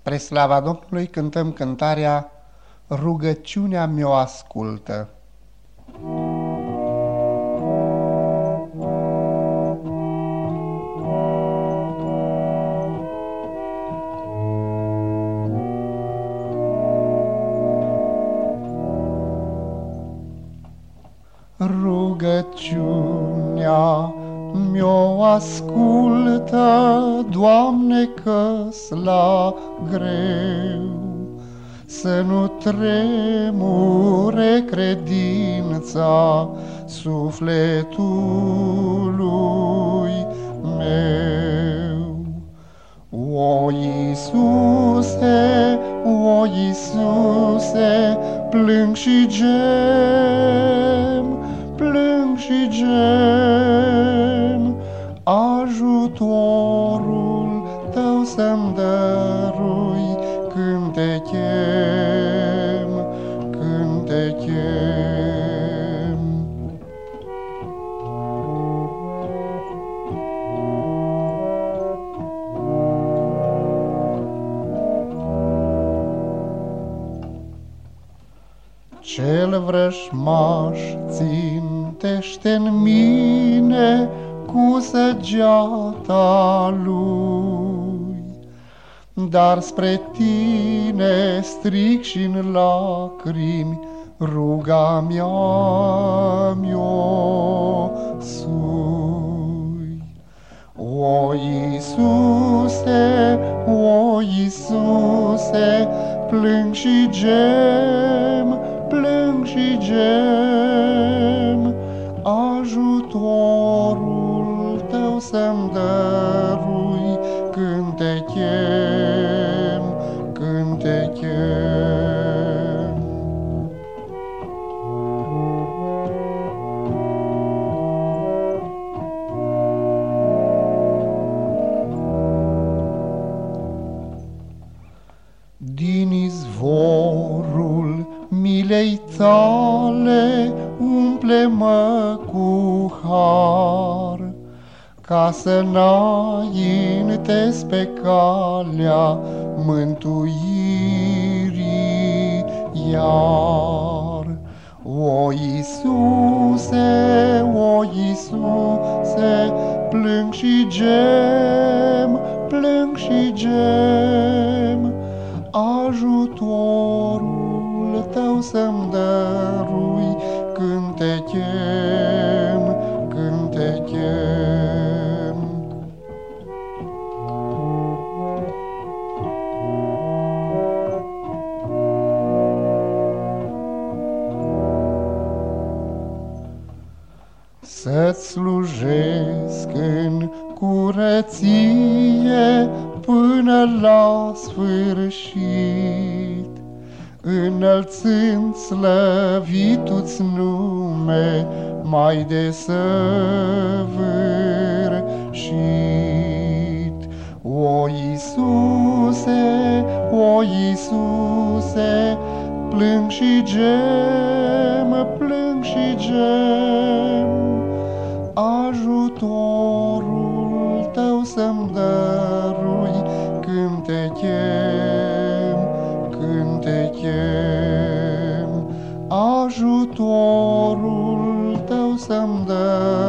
Spre slava Domnului cântăm cântarea Rugăciunea mi-o ascultă. Rugăciunea mi-o ascultă, Doamne, că-s la greu. Să nu tremure credința sufletului meu. O Iisuse, o Iisuse, plâng și gem, plâng și gem, te chem, când te chem. Cel vrășmaș țintește în mine cu săgeata lui, dar spre tine stric și în lacrimi ruga mea mi-o sui. O Iisuse, o Iisuse, plâng și gem, plâng și gem, ajutorul tău să-mi dărui milei tale umple-mă cu har, ca să înaintez pe calea mântuirii iar. O Iisuse, o Iisuse, plâng și gem, plâng și gem, să-mi dărui când te chem, când te chem. Să-ți slujesc în curăție până la sfârșit, înălțând slăvituți nume mai de săvârșit. O Iisuse, o Iisuse, plâng și gem, dorul tău să-mi dai.